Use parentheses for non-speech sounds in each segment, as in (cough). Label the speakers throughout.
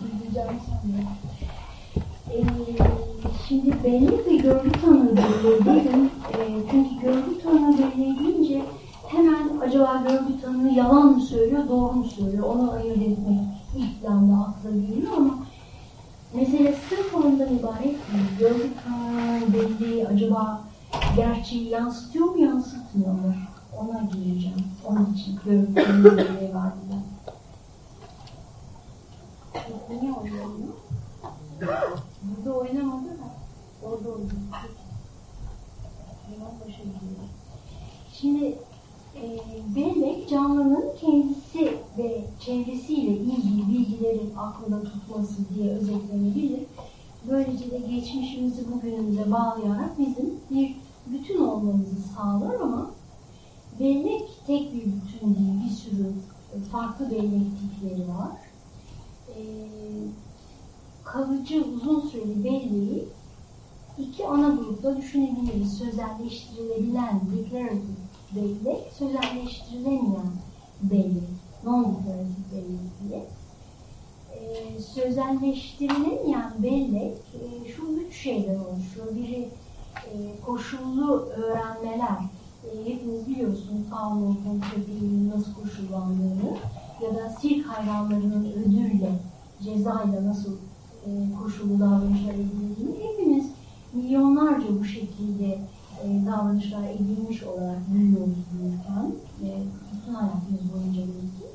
Speaker 1: Sanırım. Ee, şimdi belli bir görgü tanığı belirledim. Ee, çünkü görgü tanığı belirleyince hemen acaba görgü tanığı yalan mı söylüyor, doğru mu söylüyor onu ayırt etmek ilk planda akla geliyor ama mesele sırf ondan ibaret değil. Görgü tanığı belli acaba gerçeği yansıtıyor mu, yansıtmıyor mu? Ona gireceğim. Onun için görgü tanığı belli var burada. Niye oynamıyor? Burada oynamadı da orada oynadı. Hemen başa gidiyor. Şimdi e, bellek canlının kendisi ve çevresiyle ilgili bilgileri aklında tutması diye özetlenebilir. Böylece de geçmişimizi bugünümüze bağlayarak bizim bir bütün olmamızı sağlar ama bellek tek bir bütün değil, bir sürü farklı bellek tipleri var. Ee, kalıcı uzun süreli belleği iki ana grupta düşünebiliriz. Sözelleştirilebilen declarative bellek, sözelleştirilemeyen bellek, non-declarative bellek diye. Ee, sözelleştirilemeyen bellek e, şu üç şeyden oluşuyor. Biri e, koşullu öğrenmeler. E, hepiniz biliyorsunuz Pavlov'un köpeğinin nasıl koşullandığını ya da sirk hayvanlarının ödülle, cezayla nasıl e, koşullu davranışlar edildiğini hepimiz milyonlarca bu şekilde e, davranışlar edilmiş olarak büyüyoruz büyürken ve bütün hayatımız boyunca belki.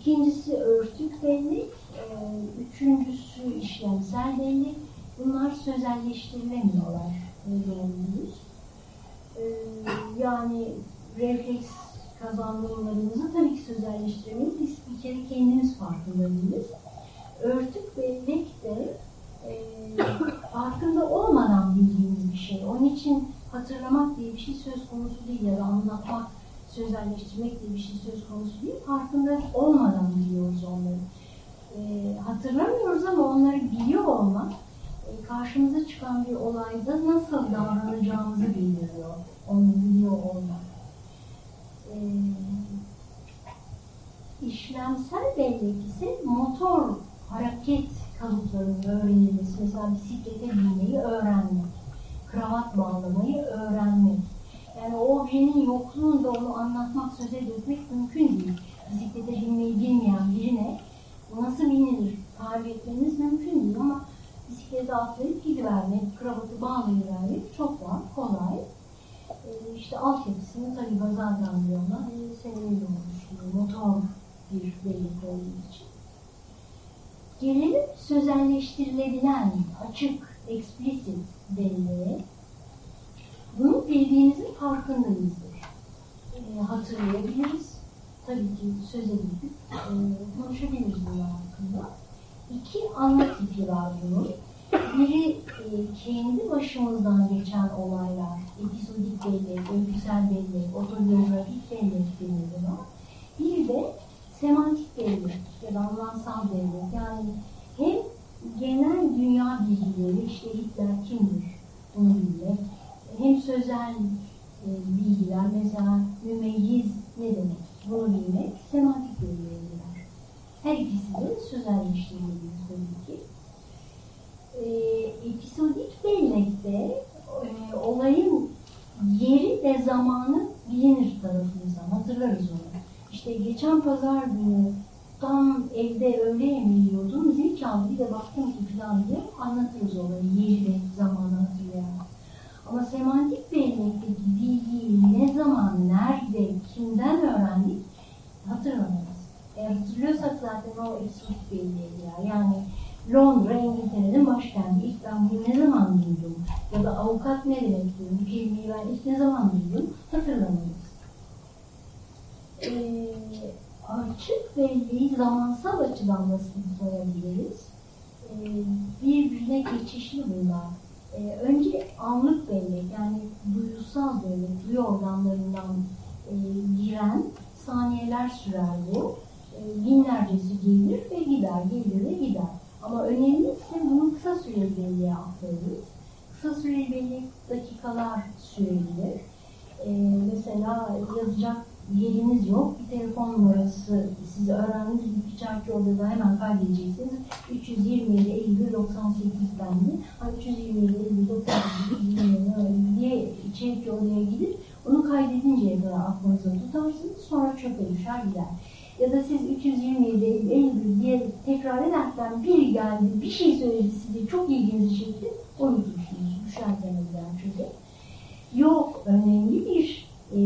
Speaker 1: İkincisi örtük bellek, e, üçüncüsü işlemsel bellek. Bunlar sözelleştirilemiyorlar doğruyuz. E, yani refleks kazanımlarımızı tabii ki sözelleştiremeyiz. Biz bir kere kendimiz farkında değiliz. Örtük bellek de e, farkında olmadan. Onun için hatırlamak diye bir şey söz konusu değil ya da anlatmak, sözelleştirmek diye bir şey söz konusu değil. Farkında olmadan biliyoruz onları. E, hatırlamıyoruz ama onları biliyor olmak e, karşımıza çıkan bir olayda nasıl davranacağımızı biliyor. Onu biliyor olmak. E, işlemsel bellek ise motor hareket kalıplarının öğrenilmesi. Mesela bisiklete binmeyi öğrenmek, kravat bağlamayı öğrenmek. Yani o objenin yokluğunda onu anlatmak, söze dökmek mümkün değil. Bisiklete binmeyi bilmeyen birine nasıl binilir tarif etmeniz mümkün değil ama bisiklete atlayıp gidivermek, kravatı bağlayıvermek çok daha kolay. Ee, işte altyapısını tabii zaten diyorlar. E, seneyle oluşuyor. Motor bir bellek olduğu için. Gelelim sözelleştirilebilen, açık, explicit belleğe. Bunu bildiğinizin farkındayızdır. E, hatırlayabiliriz. Tabii ki söz edip e, konuşabiliriz bunun hakkında. İki ana tipi var bunun. Biri e, kendi başımızdan geçen olaylar, episodik bellek, öyküsel bellek, otobiyografik bellek denir buna. Bir de semantik bellek ya da anlamsal bellek. Yani genel dünya bilgileri, işte Hitler kimdir bunu bilmek, hem sözel e, bilgiler, mesela mümeyyiz ne demek bunu bilmek, semantik girer. Her ikisi de sözelleştirilmeli tabii ki. E, episodik bellekte e, olayın yeri ve zamanı bilinir tarafımızdan, hatırlarız onu. İşte geçen pazar günü tam evde öğle yemeği yiyordum, zil çaldı bir de baktım ki falan diye anlatırız olayı, yeri ve zamanı hatırlayarak. Ama semantik bellekteki bilgiyi ne zaman, nerede, kimden öğrendik hatırlamayız. Eğer hatırlıyorsak zaten o episodik belleğe girer. Yani Londra, İngiltere'nin başkenti. İlk ben bunu ne zaman duydum? Ya da avukat ne demek Bu kelimeyi ben ilk ne zaman duydum? Hatırlamayız. Ee, açık belleği zamansal açıdan nasıl sayabiliriz? Ee, birbirine geçişli bunlar. Ee, önce anlık bellek yani duyusal bellek, duyu organlarından e, giren saniyeler sürer bu. E, binlercesi gelir ve gider, gelir ve gider. Ama önemlisi bunu kısa süreli belleğe aktarırız. Kısa süreli dakikalar sürebilir. E, mesela yazacak yeriniz yok, bir telefon numarası sizi öğrendiniz, bir çarpı odada hemen kaydedeceksiniz. 300 327 Eylül 98'den mi? Hani 327 Eylül 98 diye içerik oraya gidip onu kaydedinceye kadar aklınızda tutarsınız. Sonra çöpe düşer gider. Ya da siz 327 Eylül diye tekrar ederken biri geldi, bir şey söyledi size, çok ilginizi çekti, unutursunuz. Düşerken gider çöpe. Yok, önemli bir e,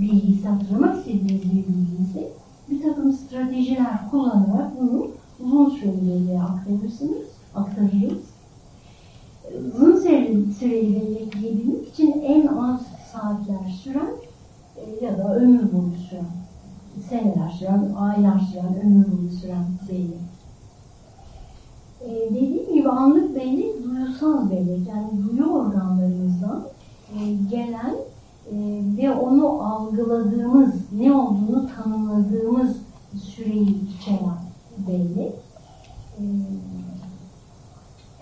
Speaker 1: bilgi hatırlamak istediğiniz bir bilgiyse bir takım stratejiler kullanarak bunu uzun süreli aktarırsınız, aktarırız. Uzun süreli, süreli için en az saatler süren e, ya da ömür boyu süren, seneler süren, aylar süren, ömür süren belli. E, dediğim gibi anlık bellek duyusal bellek, yani duyu organlarımızdan e, gelen e, ve onu algıladığımız, ne olduğunu tanımladığımız süreyi içeren belli. E,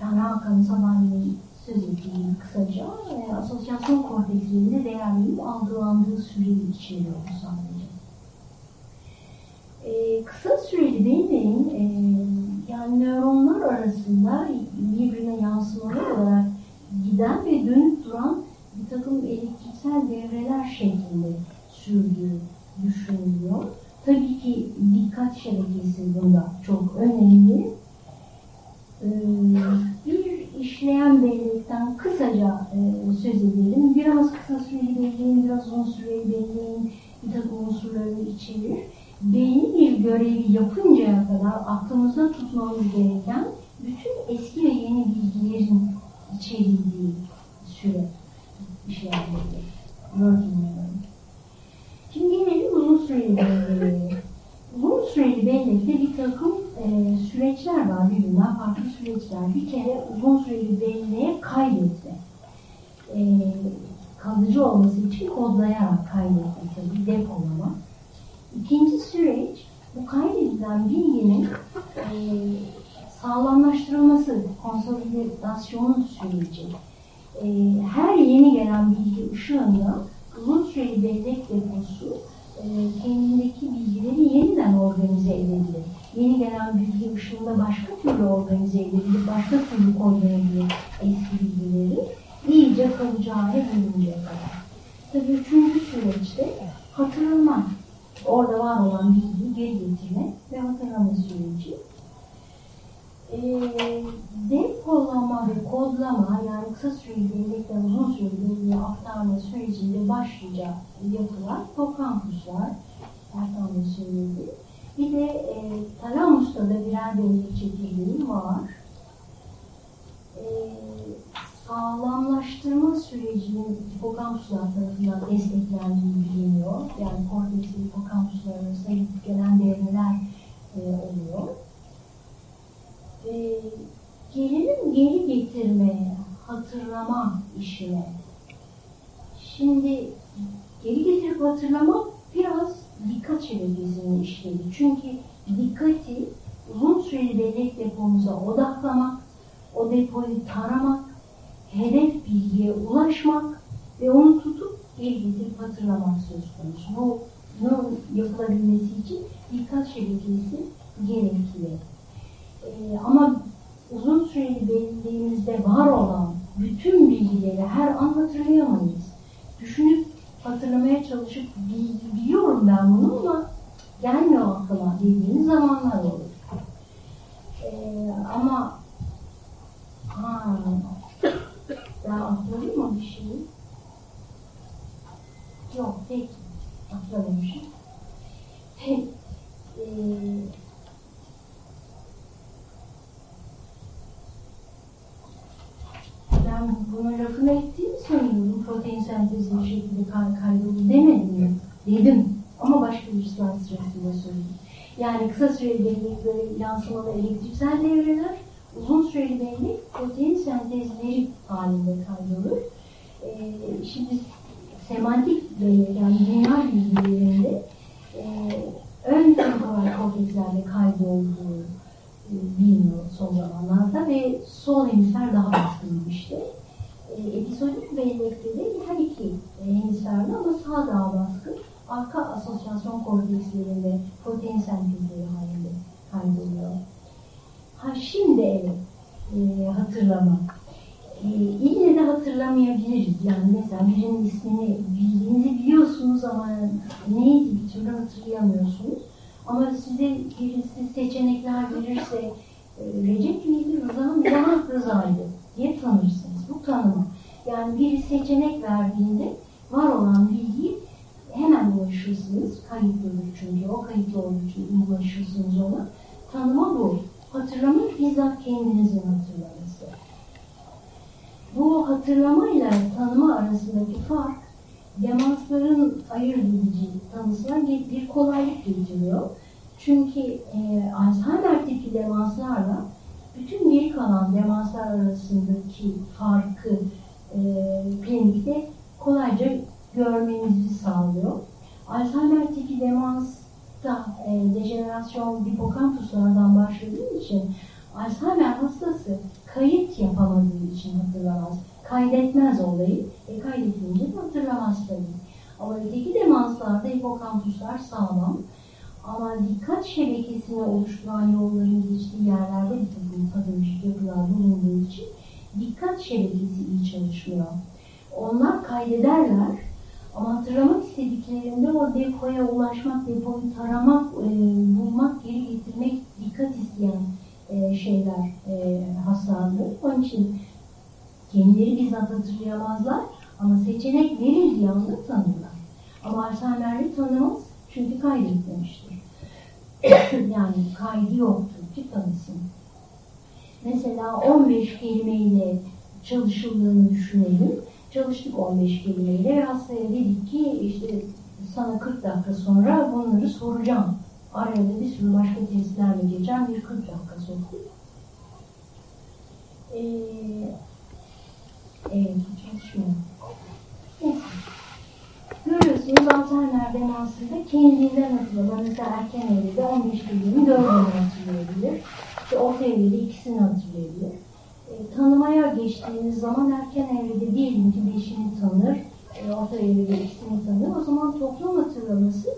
Speaker 1: yani Hakan Sabahle'nin söz ettiği kısaca e, asosyasyon kortekslerinde değerlenip algılandığı süreyi içeriyor bu sadece. Kısa süreli belleğin e, yani nöronlar arasında birbirine yansımalı olarak giden ve dönüp duran bir takım elektriksel devreler şeklinde sürdüğü düşünülüyor. Tabii ki dikkat şebekesi bunda çok önemli. Ee, bir işleyen bellekten kısaca e, söz edelim. Biraz kısa süreli belleğin, biraz uzun süreli belleğin bir takım unsurlarını içerir. Belli bir görevi yapıncaya kadar aklımızda tutmamız gereken bütün eski ve yeni bilgilerin içerildiği süre işlemleri. Memory. Şimdi gelelim uzun süreli. Uzun süreli bellekte bir takım e, süreçler var birbirinden farklı süreçler. Bir kere uzun süreli belleğe kaydetme. E, kalıcı olması için kodlayarak kaydetme tabii depolama. İkinci süreç bu kaydedilen bilginin e, sağlamlaştırılması, konsolidasyon süreci e, her yeni gelen bilgi ışığında uzun süreli bellek deposu e, kendindeki bilgileri yeniden organize edebilir. Yeni gelen bilgi ışığında başka türlü organize edebilir, başka türlü koyabilir eski bilgileri hale gelinceye kadar. Tabii üçüncü süreçte hatırlama, orada var olan bilgiyi geri getirme ve hatırlama süreci e, depolama ve kodlama yani kısa süreli bellekten uzun süreli belleğe aktarma sürecinde başlıca yapılar hipokampuslar Ertan da söyledi. Bir de e, talamusta da birer bellek çekirdeği var. E, sağlamlaştırma sürecinin hipokampuslar tarafından desteklendiği biliniyor. Yani korteks ve hipokampuslar arasında gelen devreler e, oluyor e, gelelim geri getirmeye, hatırlama işine. Şimdi geri getirip hatırlama biraz dikkat şebekesini işledi. Çünkü dikkati uzun süreli bellek depomuza odaklamak, o depoyu taramak, hedef bilgiye ulaşmak ve onu tutup geri getirip hatırlamak söz konusu. Bunun yapılabilmesi için dikkat şebekesi gerekli. Ee, ama uzun süreli belirliğimizde var olan bütün bilgileri her an hatırlayamayız. Düşünüp hatırlamaya çalışıp biliyorum ben bunu ama gelmiyor aklıma dediğimiz zamanlar olur. Ee, ama ha, ben atladım mı bir şeyi? Yok peki atlamışım. Peki. Ee, ben buna lafını ettiğimi sanıyorum. Protein sentezi bir şekilde kaydoldu demedim mi? Dedim. Ama başka bir slide sırasında söyledim. Yani kısa süreli bellekleri yansımalı elektriksel devreler, uzun süreli bellek protein sentezleri halinde kaydolur. Ee, şimdi semantik bellek yani dünya bilgilerinde e, ön temporal kortekslerde kaydolduğu bilmiyor son zamanlarda ve sol hemisfer daha baskınmıştı. E, episodik bellekte de her iki hemisferde ama sağ daha baskın. Arka asosyasyon kortekslerinde protein sentezleri halinde kaydoluyor. Ha şimdi evet e, hatırlama. E, ille de hatırlamayabiliriz. Yani mesela birinin ismini bildiğinizi biliyorsunuz ama neydi bir türlü hatırlayamıyorsunuz. Ama size birisi seçenekler verirse e, Recep miydi, Rıza mı? Daha Rıza'ydı diye tanırsınız. Bu tanıma. Yani bir seçenek verdiğinde var olan bilgiyi hemen ulaşırsınız. Kayıtlıdır çünkü. O kayıtlı olduğu için ulaşırsınız ona. Tanıma bu. Hatırlama bizzat kendinizin hatırlaması. Bu hatırlamayla tanıma arasındaki fark demansların ayırt edici tanısına bir kolaylık getiriyor. Çünkü e, Alzheimer tipi demanslarla bütün geri kalan demanslar arasındaki farkı e, klinikte kolayca görmenizi sağlıyor. Alzheimer tipi demansta e, dejenerasyon hipokampuslardan başladığı için Alzheimer hastası kayıt yapamadığı için hatırlamaz. Kaydetmez olayı. E kaydedince de hatırlamaz tabii. Ama öteki demanslarda hipokampuslar sağlam. Ama dikkat şebekesini oluşturan yolların geçtiği yerlerde patolojik yapılar bulunduğu için dikkat şebekesi iyi çalışmıyor. Onlar kaydederler ama hatırlamak istediklerinde o depoya ulaşmak, depoyu taramak, e, bulmak, geri getirmek dikkat isteyen e, şeyler e, hastalığı. Onun için kendileri bizzat hatırlayamazlar ama seçenek verildiği anda tanırlar. Ama Alzheimer'li tanımaz çünkü kaydetmemiştir. (coughs) yani kaydı yoktur ki tanısın. Mesela 15 kelimeyle çalışıldığını düşünelim. Çalıştık 15 kelimeyle ve hastaya dedik ki işte sana 40 dakika sonra bunları soracağım. Arada bir sürü başka testlerle geçen bir 40 dakika soktuk. Ee, evet, çalışmıyor. Neyse. Görüyorsunuz Alzheimer demansında kendinden. Mesela erken evrede 15 bildiğini 4'ünü hatırlayabilir. İşte orta evrede ikisini hatırlayabilir. E, tanımaya geçtiğiniz zaman erken evrede diyelim ki beşini tanır, e, orta evrede ikisini tanır. O zaman toplam hatırlaması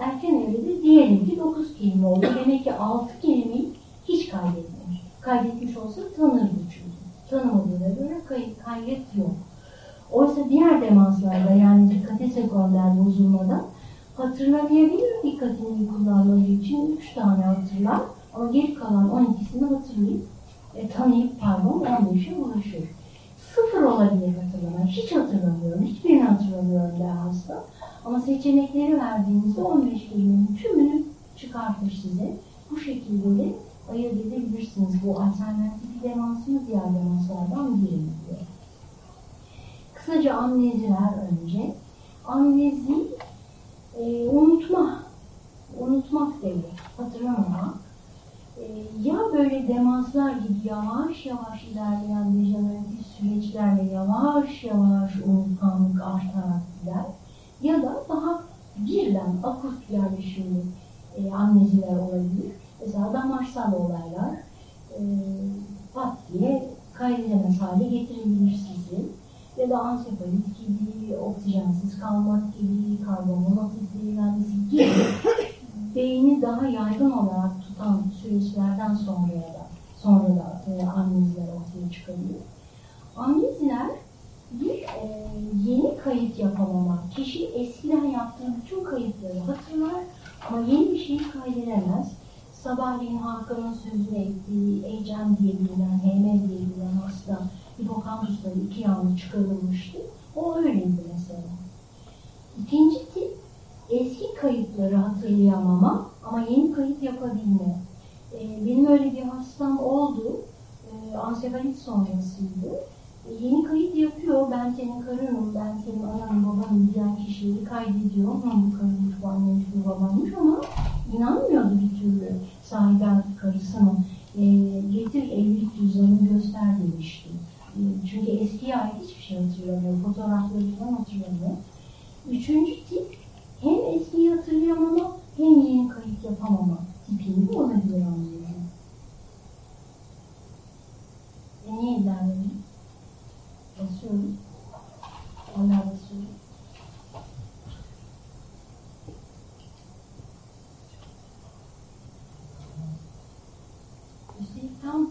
Speaker 1: erken evrede diyelim ki 9 kelime oldu. Demek ki 6 kelimeyi hiç kaydetmemiş. Kaydetmiş olsa tanırdı çünkü. Tanımadığına göre kay kayıt yok. Oysa diğer demanslarda yani dikkate sekonder bozulmada hatırlamayabilir dikkatini kullanmadığı için 3 tane hatırlar ama geri kalan 12'sini hatırlayıp e, tanıyıp pardon 15'e ulaşır. Sıfır olabilir hatırlama. Hiç hatırlamıyorum. Hiçbirini hatırlamıyorum der hasta. Ama seçenekleri verdiğinizde 15 kelimenin tümünü çıkartır size. Bu şekilde de ayırt edebilirsiniz. Bu alternatif demansın diğer demanslardan biri diyor. Kısaca amneziler önce. Amnezi e, unutma. Unutmak demek. Hatırlamamak. Ya böyle demanslar gibi yavaş yavaş ilerleyen dejeneratif süreçlerle yavaş yavaş unutkanlık artarak gider. Ya da daha birden akut yerleşimli e, amneziler olabilir. Mesela damarsal olaylar e, pat diye kaydedemez hale getirebilir sizi ya da ansefalit gibi, oksijensiz kalmak gibi, karbonmonoksit zehirlenmesi gibi (coughs) beyni daha yaygın olarak tutan süreçlerden sonra da sonra da e, amneziler ortaya çıkabilir. Amneziler bir e, yeni kayıt yapamamak. Kişi eskiden yaptığı bütün kayıtları hatırlar ama yeni bir şeyi kaydedemez. Sabahleyin Hakan'ın sözünü ettiği HM diye bilinen, HM diye bilinen hasta hipokampusları iki yanlı çıkarılmıştı. O öyleydi mesela. İkinci tip eski kayıtları hatırlayamama ama yeni kayıt yapabilme. Ee, benim öyle bir hastam oldu. Ee, ansefalit sonrasıydı. Ee, yeni kayıt yapıyor. Ben senin karınım, ben senin ananım, babanım diyen kişileri kaydediyor. Hı, bu karıymış, bu annemiş, bu babanmış ama inanmıyordu bir türlü sahiden karısının. Ee, getir evlilik cüzdanını göster demişti. Çünkü eskiye ait hiçbir şey hatırlamıyor. Fotoğrafları falan hatırlamıyor. Üçüncü tip hem eskiyi hatırlayamama hem yeni kayıt yapamama tipinde olabilir anlıyorum. E niye ilerledim? Basıyorum. Onlar basıyorum. Üstelik tam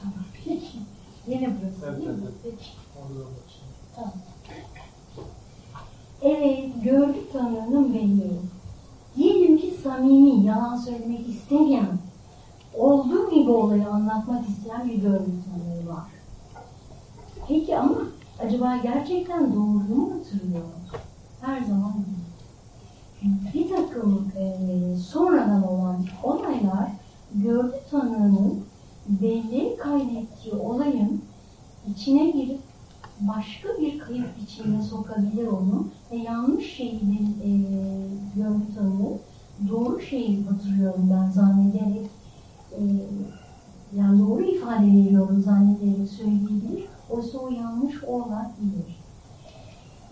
Speaker 1: tamam peki. Yine burası
Speaker 2: Evet,
Speaker 1: değil mi?
Speaker 2: evet.
Speaker 1: Peki.
Speaker 2: Orada da başlayalım.
Speaker 1: Tamam. Evet, görgü tanığının belli. Diyelim ki samimi, yalan söylemek istemeyen, olduğu gibi olayı anlatmak isteyen bir görgü tanığı var. Peki ama acaba gerçekten doğru mu hatırlıyor? Her zaman değil. Bir takım e, sonradan olan olaylar görgü tanığının belleğe kaydettiği olayın içine girip başka bir kayıp içine sokabilir onu ve yanlış şeyi de e, görgü tanığı doğru şeyi hatırlıyorum ben zannederek e, yani doğru ifade veriyorum zannederek söyleyebilir. Oysa o yanlış olabilir.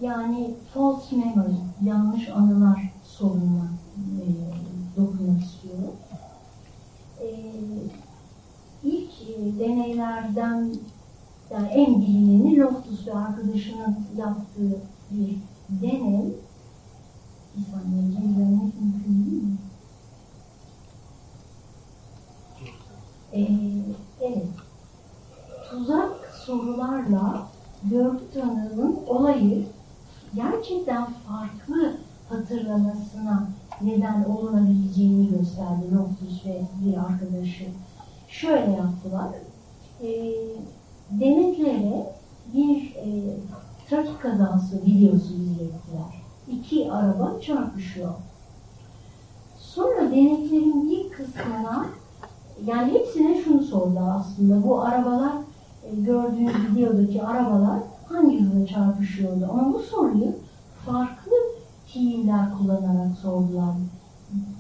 Speaker 1: Yani false memory, yanlış anılar sorununa e, dokunmak istiyorum. E, ilk e, deneylerden yani en bilineni Loftus ve arkadaşının yaptığı bir deney bir saniye geri vermek mümkün değil mi? Ee, evet. Tuzak sorularla görgü tanığının olayı gerçekten farklı hatırlamasına neden olunabileceğini gösterdi Loftus ve bir arkadaşı. Şöyle yaptılar. Ee, denetlere bir e, trafik kazası videosu izlettiler. İki araba çarpışıyor. Sonra deneklerin bir kısmına yani hepsine şunu sordular aslında. Bu arabalar e, gördüğünüz videodaki arabalar hangi hızla çarpışıyordu? Ama bu soruyu farklı fiiller kullanarak sordular.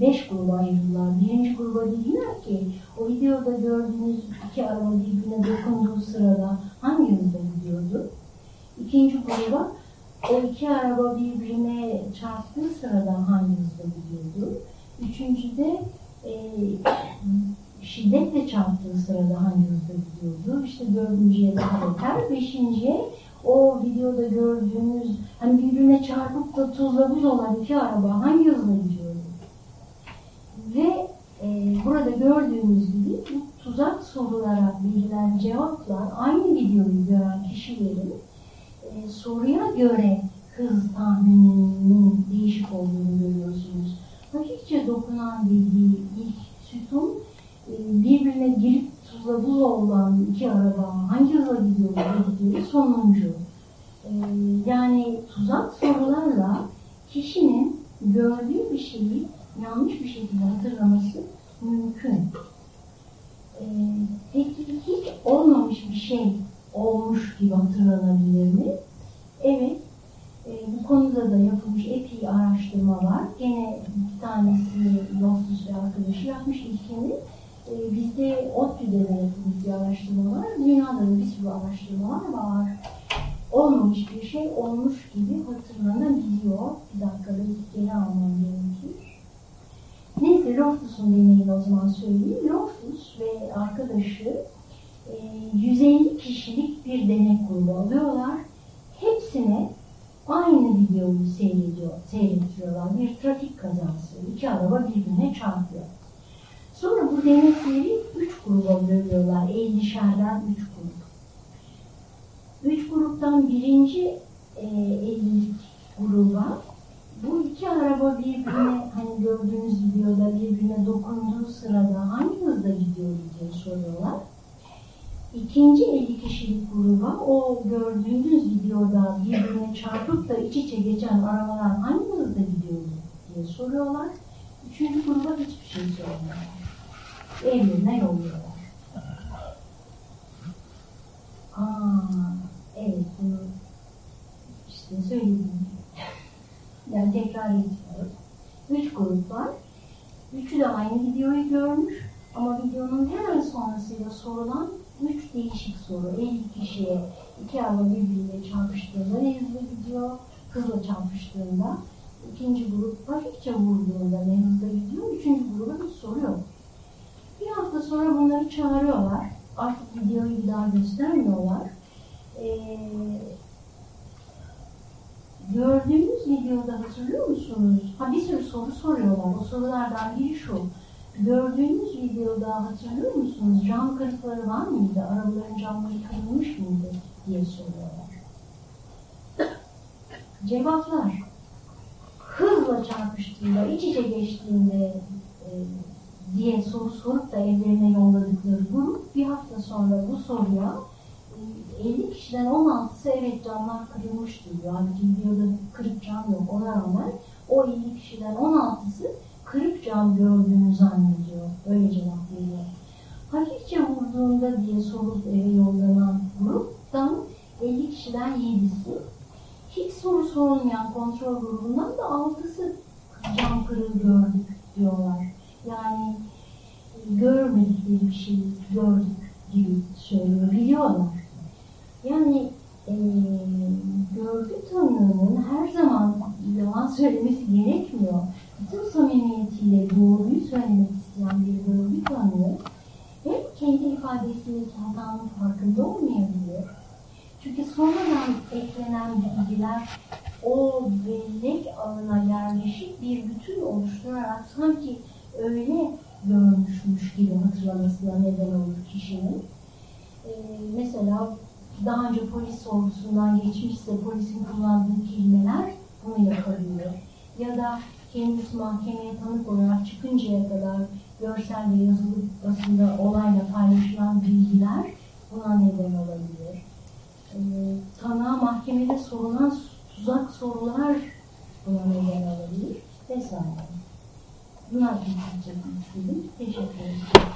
Speaker 1: Beş gruba ayırdılar. Birinci gruba dediler ki o videoda gördüğünüz iki araba birbirine dokunduğu sırada hangi hızda gidiyordu? İkinci gruba o iki araba birbirine çarptığı sırada hangi hızda gidiyordu? Üçüncüde e, şiddetle çarptığı sırada hangi hızda gidiyordu? İşte dördüncüye daha beter. Beşinciye o videoda gördüğünüz hani birbirine çarpıp da tuzla buz olan iki araba hangi hızla gidiyordu? Ve e, burada gördüğünüz gibi bu tuzak sorulara verilen cevaplar aynı videoyu gören kişilerin e, soruya göre hız tahmininin değişik olduğunu görüyorsunuz. Hafifçe dokunan bildiği ilk sütun e, birbirine girip tuzla buz olan iki araba hangi hızla gidiyor dedikleri sonuncu. E, yani tuzak sorularla kişinin gördüğü bir şeyi yanlış bir şekilde hatırlaması mümkün. E, peki hiç olmamış bir şey olmuş gibi hatırlanabilir mi? Evet. E, bu konuda da yapılmış epey araştırma var. Gene bir tanesi Loftus ve arkadaşı yapmış ilkini. E, bizde ODTÜ'de de yapılmış bir araştırma var. Dünyada da bir sürü araştırmalar var. Olmamış bir şey olmuş gibi hatırlanabiliyor. Bir dakikada geri almam Loftus'un deneyini o zaman söyleyeyim. Loftus ve arkadaşı 150 kişilik bir denek grubu alıyorlar. Hepsine aynı videoyu seyrediyor, seyrediyorlar. Bir trafik kazası. İki araba birbirine çarpıyor. Sonra bu denekleri üç gruba bölüyorlar. 50'şerden üç grup. Üç gruptan birinci e, 50'lik gruba bu iki araba birbirine hani gördüğünüz videoda birbirine dokunduğu sırada hangi hızda gidiyor diye soruyorlar. İkinci 50 kişilik gruba o gördüğünüz videoda birbirine çarpıp da iç içe geçen arabalar hangi hızda gidiyor diye soruyorlar. Üçüncü gruba hiçbir şey sormuyorlar. Evlerine yolluyorlar. Aa, evet bunu işte söyledim. Yani tekrar ediyoruz. Üç grup var. Üçü de aynı videoyu görmüş ama videonun hemen sonrasıyla sorulan üç değişik soru. 50 kişiye iki araba birbiriyle çarpıştığında hızla gidiyor? Hızla çarpıştığında. ikinci grup hafifçe vurduğunda hızla gidiyor? Üçüncü gruba hiç soru yok. Bir hafta sonra bunları çağırıyorlar. Artık videoyu bir daha göstermiyorlar. Ee, gördüğümüz videoda hatırlıyor musunuz? Ha bir sürü soru soruyorlar. O sorulardan biri şu. Gördüğümüz videoda hatırlıyor musunuz? Cam kırıkları var mıydı? Arabaların camları kırılmış mıydı? diye soruyorlar. Cevaplar. Hızla çarpıştığında, iç içe geçtiğinde e, diye soru sorup da evlerine yolladıkları grup bir hafta sonra bu soruya 50 kişiden 16'sı evet camlar kırılmıştı diyor. Halbuki videoda kırık cam yok. Ona rağmen o 50 kişiden 16'sı kırık cam gördüğünü zannediyor. Öyle cevap veriyor. Hafifçe vurduğunda diye sorup eve yollanan gruptan 50 kişiden 7'si hiç soru sorulmayan kontrol grubundan da 6'sı cam kırığı gördük diyorlar. Yani görmedikleri bir şey gördük gibi söylüyor, biliyorlar. Yani e, görgü tanığının her zaman yalan söylemesi gerekmiyor. Bütün samimiyetiyle doğruyu söylemek isteyen bir görgü tanığı hem kendi ifadesindeki hatanın farkında olmayabilir. Çünkü sonradan eklenen bilgiler o bellek ağına yerleşik bir bütün oluşturarak sanki öyle görmüşmüş gibi hatırlamasına neden olur kişinin. Ee, mesela daha önce polis sorgusundan geçmişse polisin kullandığı kelimeler bunu yapabiliyor. Ya da kendisi mahkemeye tanık olarak çıkıncaya kadar görsel ve yazılı basında olayla paylaşılan bilgiler buna neden olabilir. Ee, tanığa mahkemede sorulan tuzak sorular buna neden olabilir vesaire. Bunlar için istedim. Teşekkür ederim.